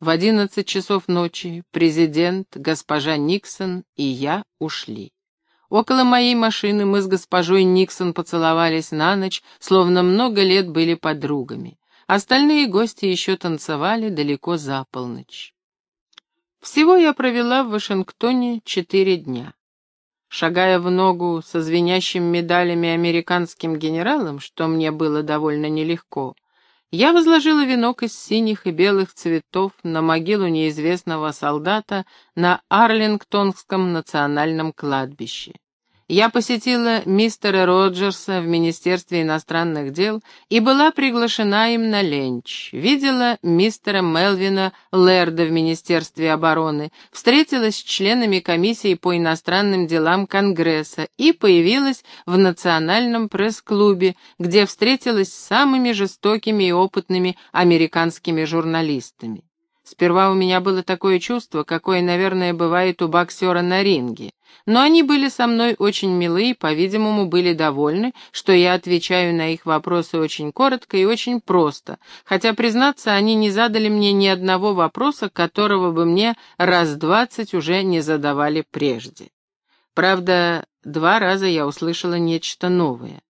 В одиннадцать часов ночи президент, госпожа Никсон и я ушли. Около моей машины мы с госпожой Никсон поцеловались на ночь, словно много лет были подругами. Остальные гости еще танцевали далеко за полночь. Всего я провела в Вашингтоне четыре дня. Шагая в ногу со звенящим медалями американским генералом, что мне было довольно нелегко, я возложила венок из синих и белых цветов на могилу неизвестного солдата на Арлингтонском национальном кладбище. Я посетила мистера Роджерса в Министерстве иностранных дел и была приглашена им на ленч. Видела мистера Мелвина Лерда в Министерстве обороны, встретилась с членами комиссии по иностранным делам Конгресса и появилась в Национальном пресс-клубе, где встретилась с самыми жестокими и опытными американскими журналистами. Сперва у меня было такое чувство, какое, наверное, бывает у боксера на ринге. Но они были со мной очень милы и, по-видимому, были довольны, что я отвечаю на их вопросы очень коротко и очень просто, хотя, признаться, они не задали мне ни одного вопроса, которого бы мне раз двадцать уже не задавали прежде. Правда, два раза я услышала нечто новое.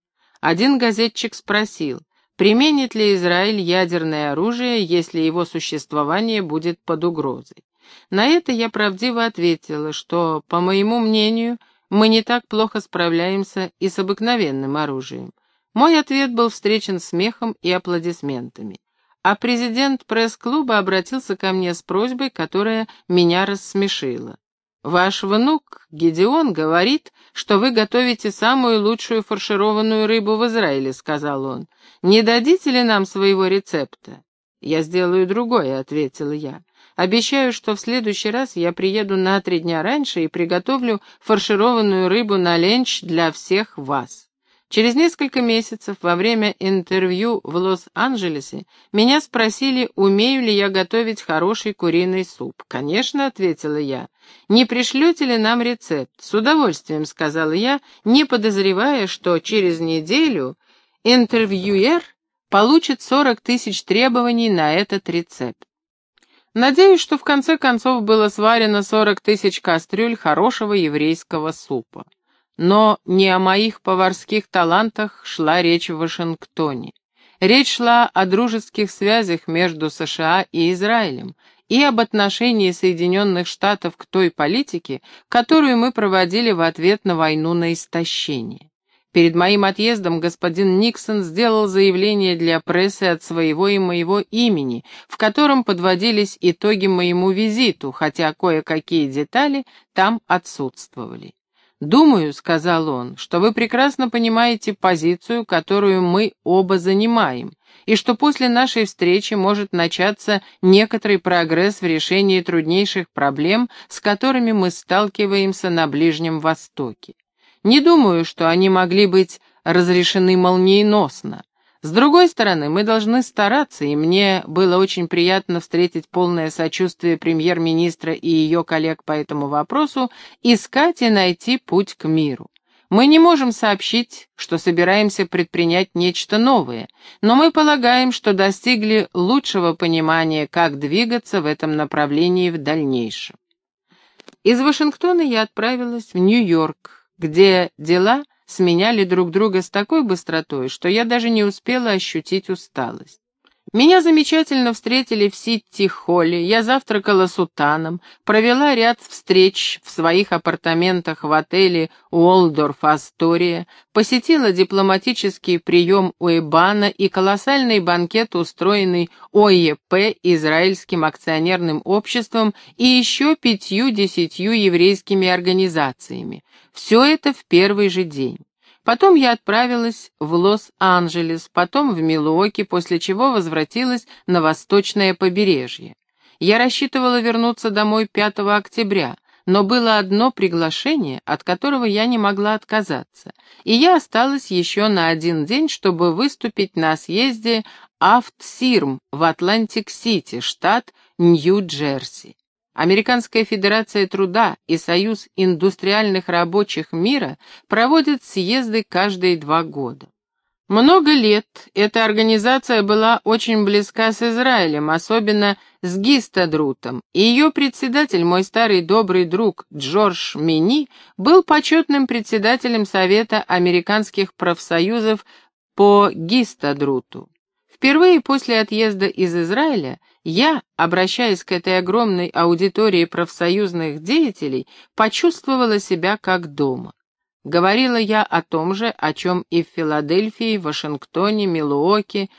Один газетчик спросил — Применит ли Израиль ядерное оружие, если его существование будет под угрозой? На это я правдиво ответила, что, по моему мнению, мы не так плохо справляемся и с обыкновенным оружием. Мой ответ был встречен смехом и аплодисментами. А президент пресс-клуба обратился ко мне с просьбой, которая меня рассмешила. «Ваш внук, Гедеон, говорит, что вы готовите самую лучшую фаршированную рыбу в Израиле», — сказал он. «Не дадите ли нам своего рецепта?» «Я сделаю другое», — ответила я. «Обещаю, что в следующий раз я приеду на три дня раньше и приготовлю фаршированную рыбу на ленч для всех вас». Через несколько месяцев, во время интервью в Лос-Анджелесе, меня спросили, умею ли я готовить хороший куриный суп. «Конечно», — ответила я. «Не пришлете ли нам рецепт?» «С удовольствием», — сказала я, не подозревая, что через неделю интервьюер получит 40 тысяч требований на этот рецепт. Надеюсь, что в конце концов было сварено 40 тысяч кастрюль хорошего еврейского супа. Но не о моих поварских талантах шла речь в Вашингтоне. Речь шла о дружеских связях между США и Израилем и об отношении Соединенных Штатов к той политике, которую мы проводили в ответ на войну на истощение. Перед моим отъездом господин Никсон сделал заявление для прессы от своего и моего имени, в котором подводились итоги моему визиту, хотя кое-какие детали там отсутствовали. «Думаю», — сказал он, — «что вы прекрасно понимаете позицию, которую мы оба занимаем, и что после нашей встречи может начаться некоторый прогресс в решении труднейших проблем, с которыми мы сталкиваемся на Ближнем Востоке. Не думаю, что они могли быть разрешены молниеносно. С другой стороны, мы должны стараться, и мне было очень приятно встретить полное сочувствие премьер-министра и ее коллег по этому вопросу, искать и найти путь к миру. Мы не можем сообщить, что собираемся предпринять нечто новое, но мы полагаем, что достигли лучшего понимания, как двигаться в этом направлении в дальнейшем. Из Вашингтона я отправилась в Нью-Йорк, где дела сменяли друг друга с такой быстротой, что я даже не успела ощутить усталость. Меня замечательно встретили в Ситти-холле, я завтракала с провела ряд встреч в своих апартаментах в отеле Уолдорф Астория, посетила дипломатический прием у Эбана и колоссальный банкет, устроенный ОЕП, Израильским акционерным обществом и еще пятью-десятью еврейскими организациями. Все это в первый же день. Потом я отправилась в Лос-Анджелес, потом в Милуоки, после чего возвратилась на восточное побережье. Я рассчитывала вернуться домой 5 октября, но было одно приглашение, от которого я не могла отказаться, и я осталась еще на один день, чтобы выступить на съезде Автсирм в Атлантик-Сити, штат Нью-Джерси. Американская Федерация Труда и Союз индустриальных рабочих мира проводят съезды каждые два года. Много лет эта организация была очень близка с Израилем, особенно с Гистадрутом, и ее председатель, мой старый добрый друг Джордж Мини, был почетным председателем Совета американских профсоюзов по Гистадруту. Впервые после отъезда из Израиля я, обращаясь к этой огромной аудитории профсоюзных деятелей, почувствовала себя как дома. Говорила я о том же, о чем и в Филадельфии, Вашингтоне, Милуоке,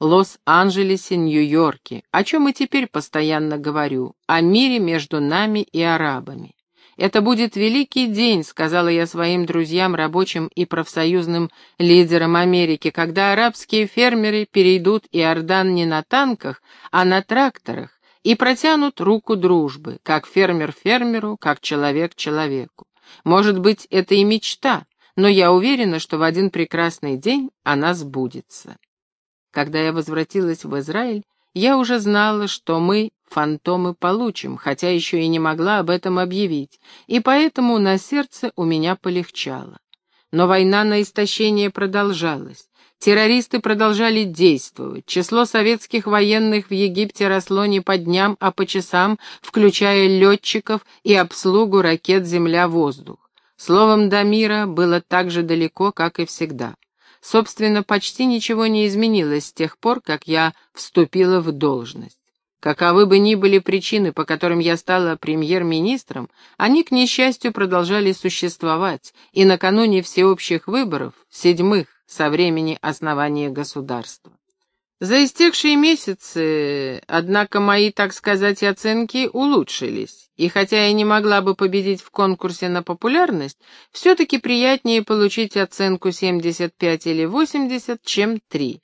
Лос-Анджелесе, Нью-Йорке, о чем и теперь постоянно говорю, о мире между нами и арабами. «Это будет великий день», — сказала я своим друзьям, рабочим и профсоюзным лидерам Америки, когда арабские фермеры перейдут Иордан не на танках, а на тракторах и протянут руку дружбы, как фермер фермеру, как человек человеку. Может быть, это и мечта, но я уверена, что в один прекрасный день она сбудется. Когда я возвратилась в Израиль, я уже знала, что мы фантомы получим, хотя еще и не могла об этом объявить, и поэтому на сердце у меня полегчало. Но война на истощение продолжалась. Террористы продолжали действовать. Число советских военных в Египте росло не по дням, а по часам, включая летчиков и обслугу ракет «Земля-воздух». Словом, до мира было так же далеко, как и всегда. Собственно, почти ничего не изменилось с тех пор, как я вступила в должность. Каковы бы ни были причины, по которым я стала премьер-министром, они, к несчастью, продолжали существовать, и накануне всеобщих выборов, седьмых, со времени основания государства. За истекшие месяцы, однако, мои, так сказать, оценки улучшились, и хотя я не могла бы победить в конкурсе на популярность, все-таки приятнее получить оценку 75 или 80, чем 3.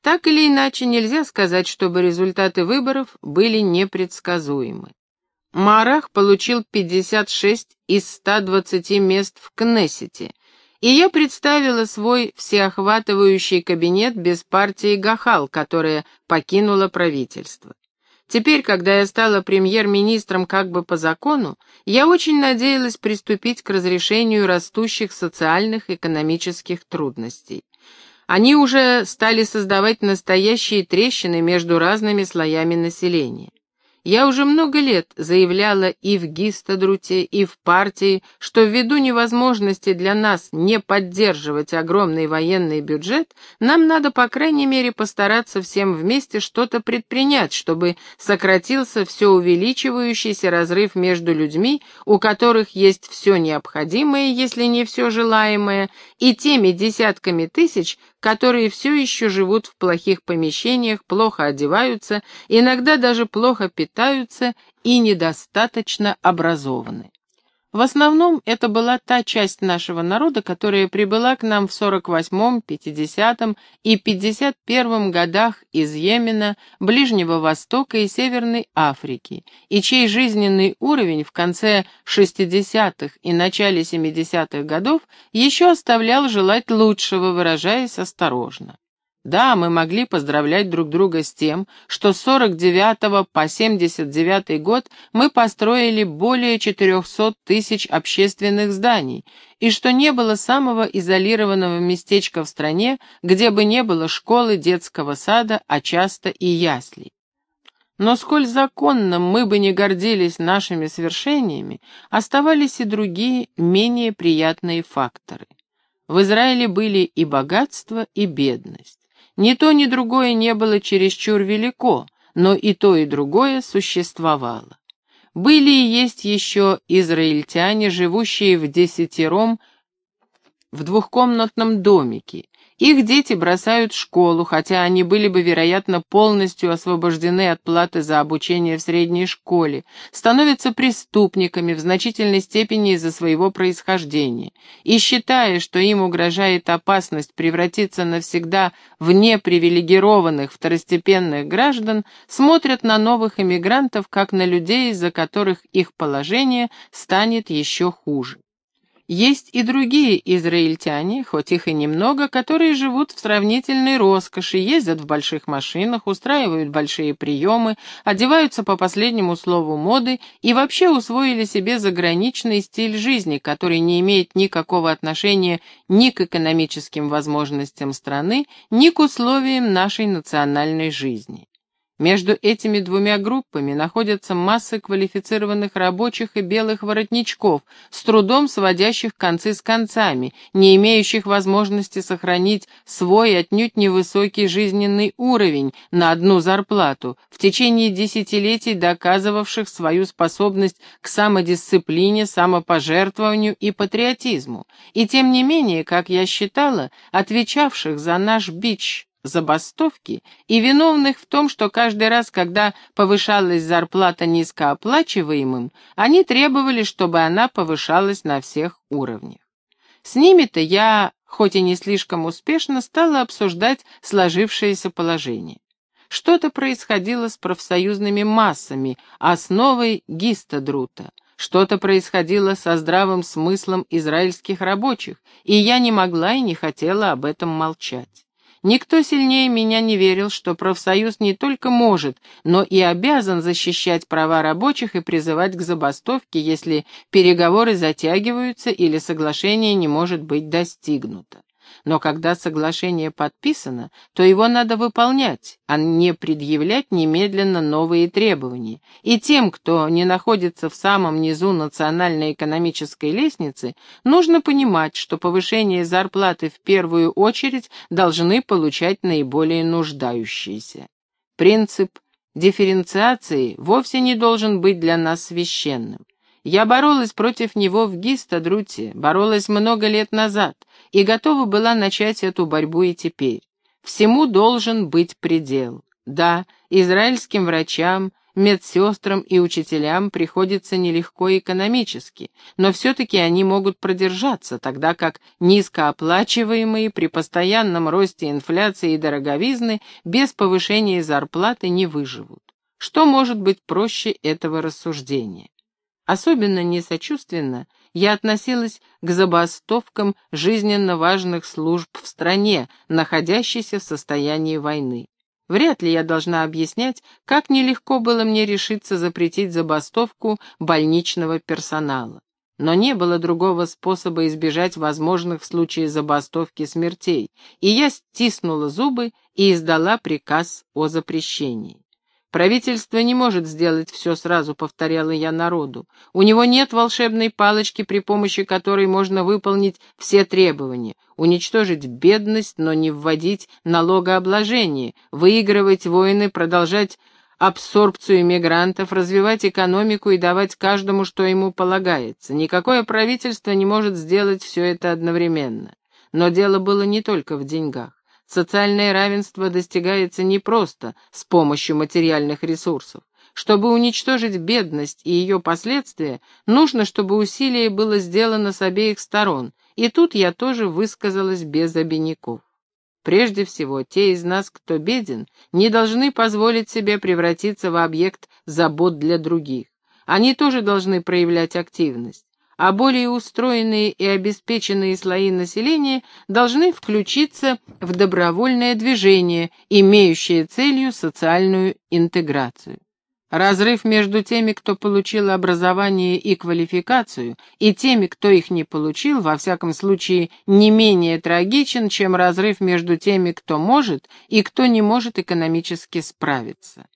Так или иначе, нельзя сказать, чтобы результаты выборов были непредсказуемы. Марах получил 56 из 120 мест в Кнессете, и я представила свой всеохватывающий кабинет без партии Гахал, которая покинула правительство. Теперь, когда я стала премьер-министром как бы по закону, я очень надеялась приступить к разрешению растущих социальных и экономических трудностей. Они уже стали создавать настоящие трещины между разными слоями населения. Я уже много лет заявляла и в Гистадруте, и в партии, что ввиду невозможности для нас не поддерживать огромный военный бюджет, нам надо, по крайней мере, постараться всем вместе что-то предпринять, чтобы сократился все увеличивающийся разрыв между людьми, у которых есть все необходимое, если не все желаемое, и теми десятками тысяч, которые все еще живут в плохих помещениях, плохо одеваются, иногда даже плохо питаются и недостаточно образованы. В основном это была та часть нашего народа, которая прибыла к нам в 48-м, 50-м и 51-м годах из Йемена, Ближнего Востока и Северной Африки, и чей жизненный уровень в конце 60-х и начале 70-х годов еще оставлял желать лучшего, выражаясь осторожно. Да, мы могли поздравлять друг друга с тем, что с 49 по 79 год мы построили более 400 тысяч общественных зданий, и что не было самого изолированного местечка в стране, где бы не было школы, детского сада, а часто и яслей. Но сколь законно мы бы не гордились нашими свершениями, оставались и другие, менее приятные факторы. В Израиле были и богатство, и бедность. Ни то, ни другое не было чересчур велико, но и то, и другое существовало. Были и есть еще израильтяне, живущие в десятером в двухкомнатном домике, их дети бросают школу, хотя они были бы, вероятно, полностью освобождены от платы за обучение в средней школе, становятся преступниками в значительной степени из-за своего происхождения, и считая, что им угрожает опасность превратиться навсегда в непривилегированных второстепенных граждан, смотрят на новых иммигрантов как на людей, из-за которых их положение станет еще хуже. Есть и другие израильтяне, хоть их и немного, которые живут в сравнительной роскоши, ездят в больших машинах, устраивают большие приемы, одеваются по последнему слову моды и вообще усвоили себе заграничный стиль жизни, который не имеет никакого отношения ни к экономическим возможностям страны, ни к условиям нашей национальной жизни. Между этими двумя группами находятся массы квалифицированных рабочих и белых воротничков, с трудом сводящих концы с концами, не имеющих возможности сохранить свой отнюдь невысокий жизненный уровень на одну зарплату, в течение десятилетий доказывавших свою способность к самодисциплине, самопожертвованию и патриотизму, и тем не менее, как я считала, отвечавших за наш бич забастовки и виновных в том, что каждый раз, когда повышалась зарплата низкооплачиваемым, они требовали, чтобы она повышалась на всех уровнях. С ними-то я, хоть и не слишком успешно, стала обсуждать сложившееся положение. Что-то происходило с профсоюзными массами, основой гистодрута. Что-то происходило со здравым смыслом израильских рабочих, и я не могла и не хотела об этом молчать. Никто сильнее меня не верил, что профсоюз не только может, но и обязан защищать права рабочих и призывать к забастовке, если переговоры затягиваются или соглашение не может быть достигнуто. Но когда соглашение подписано, то его надо выполнять, а не предъявлять немедленно новые требования. И тем, кто не находится в самом низу национальной экономической лестницы, нужно понимать, что повышение зарплаты в первую очередь должны получать наиболее нуждающиеся. Принцип дифференциации вовсе не должен быть для нас священным. Я боролась против него в Гистадруте, боролась много лет назад и готова была начать эту борьбу и теперь. Всему должен быть предел. Да, израильским врачам, медсестрам и учителям приходится нелегко экономически, но все-таки они могут продержаться, тогда как низкооплачиваемые при постоянном росте инфляции и дороговизны без повышения зарплаты не выживут. Что может быть проще этого рассуждения? Особенно несочувственно я относилась к забастовкам жизненно важных служб в стране, находящейся в состоянии войны. Вряд ли я должна объяснять, как нелегко было мне решиться запретить забастовку больничного персонала. Но не было другого способа избежать возможных в случае забастовки смертей, и я стиснула зубы и издала приказ о запрещении. Правительство не может сделать все сразу, повторяла я народу. У него нет волшебной палочки, при помощи которой можно выполнить все требования, уничтожить бедность, но не вводить налогообложение, выигрывать войны, продолжать абсорбцию мигрантов, развивать экономику и давать каждому, что ему полагается. Никакое правительство не может сделать все это одновременно. Но дело было не только в деньгах. Социальное равенство достигается не просто с помощью материальных ресурсов. Чтобы уничтожить бедность и ее последствия, нужно, чтобы усилие было сделано с обеих сторон, и тут я тоже высказалась без обиняков. Прежде всего, те из нас, кто беден, не должны позволить себе превратиться в объект забот для других. Они тоже должны проявлять активность а более устроенные и обеспеченные слои населения должны включиться в добровольное движение, имеющее целью социальную интеграцию. Разрыв между теми, кто получил образование и квалификацию, и теми, кто их не получил, во всяком случае, не менее трагичен, чем разрыв между теми, кто может и кто не может экономически справиться.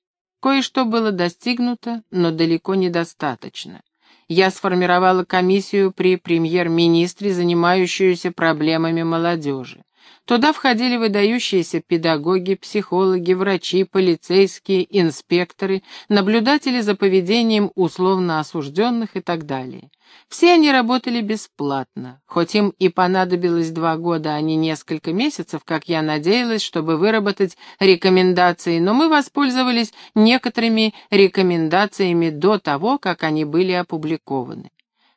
Кое-что было достигнуто, но далеко недостаточно я сформировала комиссию при премьер-министре, занимающуюся проблемами молодежи. Туда входили выдающиеся педагоги, психологи, врачи, полицейские, инспекторы, наблюдатели за поведением условно осужденных и так далее. Все они работали бесплатно, хоть им и понадобилось два года, а не несколько месяцев, как я надеялась, чтобы выработать рекомендации, но мы воспользовались некоторыми рекомендациями до того, как они были опубликованы.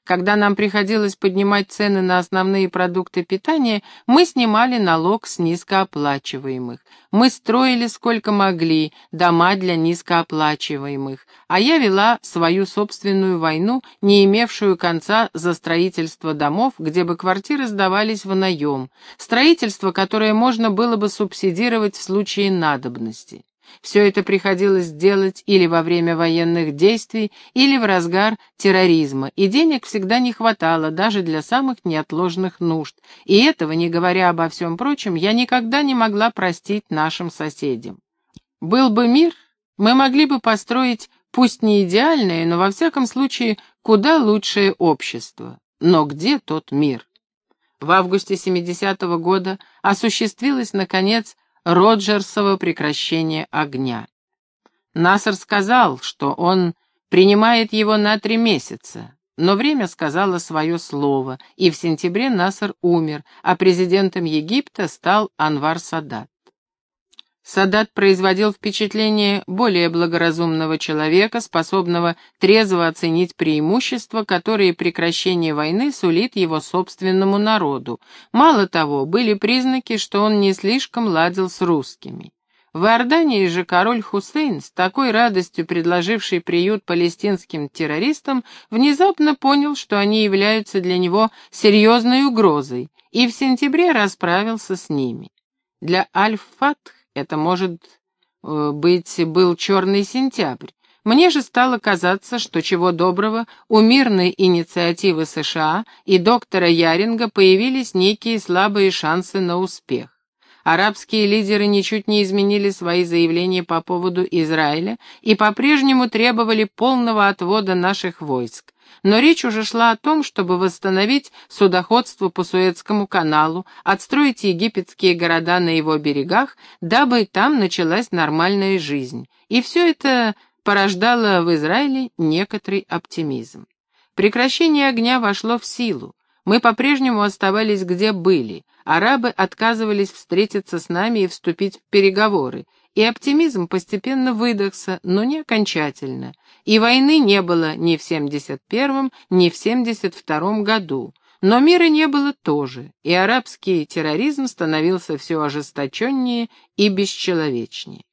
Когда нам приходилось поднимать цены на основные продукты питания, мы снимали налог с низкооплачиваемых. Мы строили сколько могли дома для низкооплачиваемых, а я вела свою собственную войну, не имевшую конца за строительство домов, где бы квартиры сдавались в наем, строительство, которое можно было бы субсидировать в случае надобности. Все это приходилось делать или во время военных действий, или в разгар терроризма, и денег всегда не хватало даже для самых неотложных нужд, и этого, не говоря обо всем прочем, я никогда не могла простить нашим соседям. Был бы мир, мы могли бы построить, пусть не идеальное, но во всяком случае куда лучшее общество. Но где тот мир? В августе 70-го года осуществилась, наконец, Роджерсово прекращение огня. Нассер сказал, что он принимает его на три месяца, но время сказало свое слово, и в сентябре Нассер умер, а президентом Египта стал Анвар Садат. Садат производил впечатление более благоразумного человека, способного трезво оценить преимущества, которые прекращение войны сулит его собственному народу. Мало того, были признаки, что он не слишком ладил с русскими. В Иордании же король Хусейн, с такой радостью предложивший приют палестинским террористам, внезапно понял, что они являются для него серьезной угрозой, и в сентябре расправился с ними. Для Аль-Фатх это, может э, быть, был черный сентябрь. Мне же стало казаться, что чего доброго, у мирной инициативы США и доктора Яринга появились некие слабые шансы на успех. Арабские лидеры ничуть не изменили свои заявления по поводу Израиля и по-прежнему требовали полного отвода наших войск но речь уже шла о том, чтобы восстановить судоходство по Суэцкому каналу, отстроить египетские города на его берегах, дабы там началась нормальная жизнь. И все это порождало в Израиле некоторый оптимизм. Прекращение огня вошло в силу. Мы по-прежнему оставались где были. Арабы отказывались встретиться с нами и вступить в переговоры, и оптимизм постепенно выдохся, но не окончательно, и войны не было ни в 71-м, ни в 72-м году. Но мира не было тоже, и арабский терроризм становился все ожесточеннее и бесчеловечнее.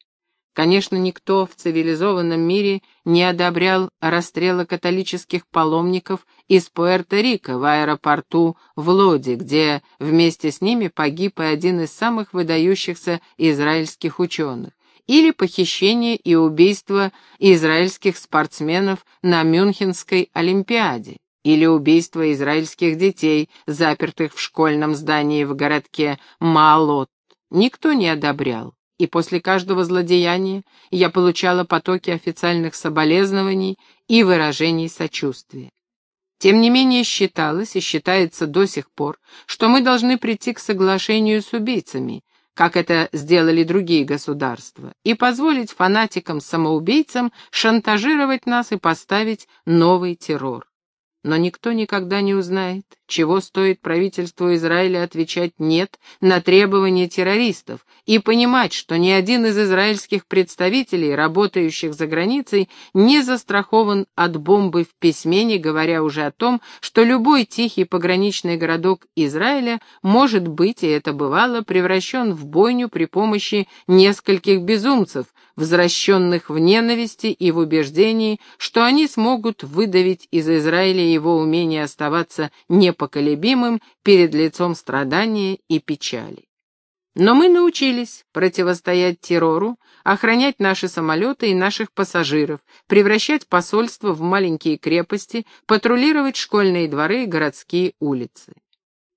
Конечно, никто в цивилизованном мире не одобрял расстрела католических паломников из Пуэрто-Рико в аэропорту в Лоде, где вместе с ними погиб и один из самых выдающихся израильских ученых, или похищение и убийство израильских спортсменов на Мюнхенской Олимпиаде, или убийство израильских детей, запертых в школьном здании в городке Маалот. Никто не одобрял и после каждого злодеяния я получала потоки официальных соболезнований и выражений сочувствия. Тем не менее считалось и считается до сих пор, что мы должны прийти к соглашению с убийцами, как это сделали другие государства, и позволить фанатикам-самоубийцам шантажировать нас и поставить новый террор. Но никто никогда не узнает, чего стоит правительству Израиля отвечать «нет» на требования террористов и понимать, что ни один из израильских представителей, работающих за границей, не застрахован от бомбы в письме, не говоря уже о том, что любой тихий пограничный городок Израиля может быть, и это бывало, превращен в бойню при помощи нескольких безумцев, возвращенных в ненависти и в убеждении, что они смогут выдавить из Израиля его умение оставаться непоколебимым перед лицом страдания и печали. Но мы научились противостоять террору, охранять наши самолеты и наших пассажиров, превращать посольства в маленькие крепости, патрулировать школьные дворы и городские улицы.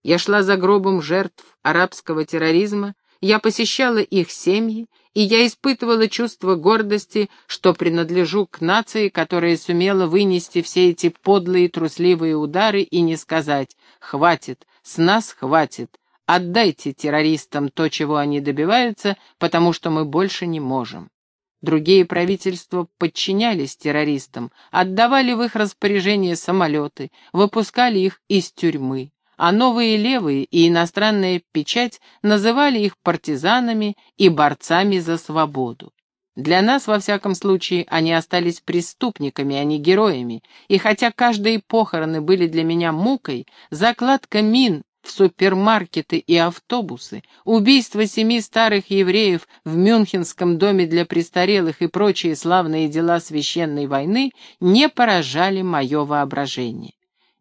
Я шла за гробом жертв арабского терроризма, я посещала их семьи, и я испытывала чувство гордости, что принадлежу к нации, которая сумела вынести все эти подлые трусливые удары и не сказать «хватит, с нас хватит, отдайте террористам то, чего они добиваются, потому что мы больше не можем». Другие правительства подчинялись террористам, отдавали в их распоряжение самолеты, выпускали их из тюрьмы а новые левые и иностранная печать называли их партизанами и борцами за свободу. Для нас, во всяком случае, они остались преступниками, а не героями, и хотя каждые похороны были для меня мукой, закладка мин в супермаркеты и автобусы, убийство семи старых евреев в Мюнхенском доме для престарелых и прочие славные дела священной войны не поражали мое воображение.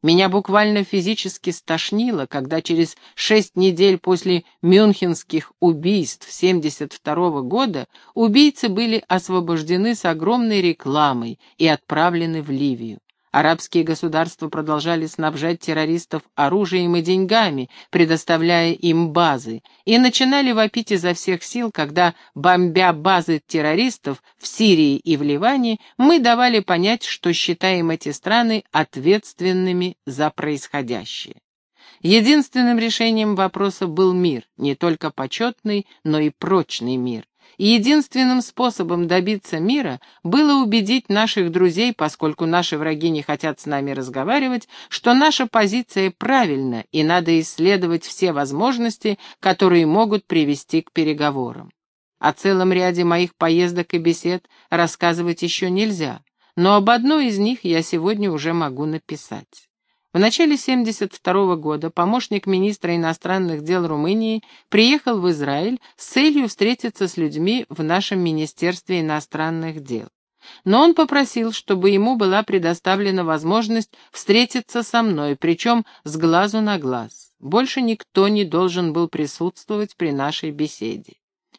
Меня буквально физически стошнило, когда через шесть недель после мюнхенских убийств 72 года убийцы были освобождены с огромной рекламой и отправлены в Ливию. Арабские государства продолжали снабжать террористов оружием и деньгами, предоставляя им базы, и начинали вопить изо всех сил, когда, бомбя базы террористов в Сирии и в Ливане, мы давали понять, что считаем эти страны ответственными за происходящее. Единственным решением вопроса был мир, не только почетный, но и прочный мир и единственным способом добиться мира было убедить наших друзей, поскольку наши враги не хотят с нами разговаривать, что наша позиция правильна и надо исследовать все возможности, которые могут привести к переговорам. О целом ряде моих поездок и бесед рассказывать еще нельзя, но об одной из них я сегодня уже могу написать. В начале 1972 года помощник министра иностранных дел Румынии приехал в Израиль с целью встретиться с людьми в нашем Министерстве иностранных дел. Но он попросил, чтобы ему была предоставлена возможность встретиться со мной, причем с глазу на глаз. Больше никто не должен был присутствовать при нашей беседе.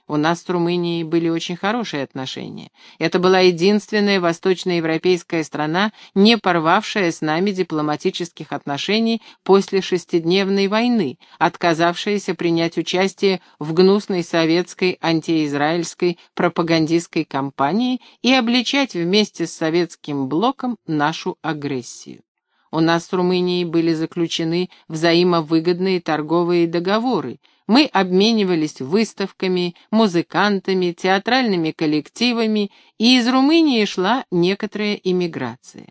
У нас с Румынией были очень хорошие отношения. Это была единственная восточноевропейская страна, не порвавшая с нами дипломатических отношений после шестидневной войны, отказавшаяся принять участие в гнусной советской антиизраильской пропагандистской кампании и обличать вместе с советским блоком нашу агрессию. У нас с Румынией были заключены взаимовыгодные торговые договоры, мы обменивались выставками, музыкантами, театральными коллективами, и из Румынии шла некоторая иммиграция.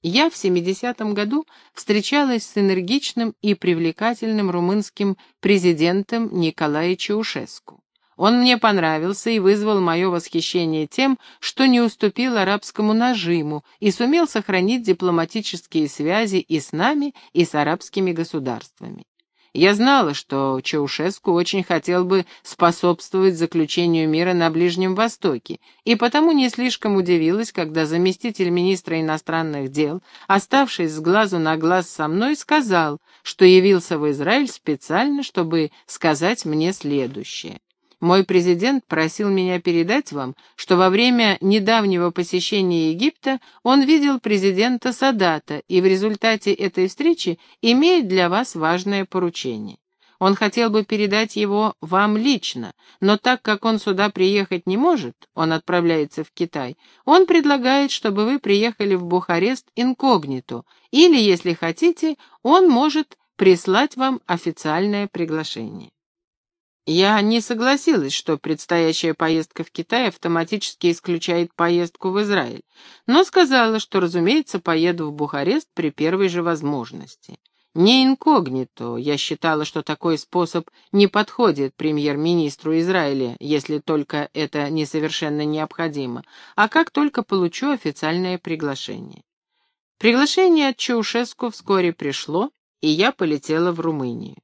Я в 70-м году встречалась с энергичным и привлекательным румынским президентом Николаем Чаушеску. Он мне понравился и вызвал мое восхищение тем, что не уступил арабскому нажиму и сумел сохранить дипломатические связи и с нами, и с арабскими государствами. Я знала, что Чаушеску очень хотел бы способствовать заключению мира на Ближнем Востоке, и потому не слишком удивилась, когда заместитель министра иностранных дел, оставшись с глазу на глаз со мной, сказал, что явился в Израиль специально, чтобы сказать мне следующее. Мой президент просил меня передать вам, что во время недавнего посещения Египта он видел президента Садата и в результате этой встречи имеет для вас важное поручение. Он хотел бы передать его вам лично, но так как он сюда приехать не может, он отправляется в Китай, он предлагает, чтобы вы приехали в Бухарест инкогнито, или, если хотите, он может прислать вам официальное приглашение. Я не согласилась, что предстоящая поездка в Китай автоматически исключает поездку в Израиль, но сказала, что, разумеется, поеду в Бухарест при первой же возможности. Не инкогнито, я считала, что такой способ не подходит премьер-министру Израиля, если только это не совершенно необходимо, а как только получу официальное приглашение. Приглашение от Чаушеску вскоре пришло, и я полетела в Румынию.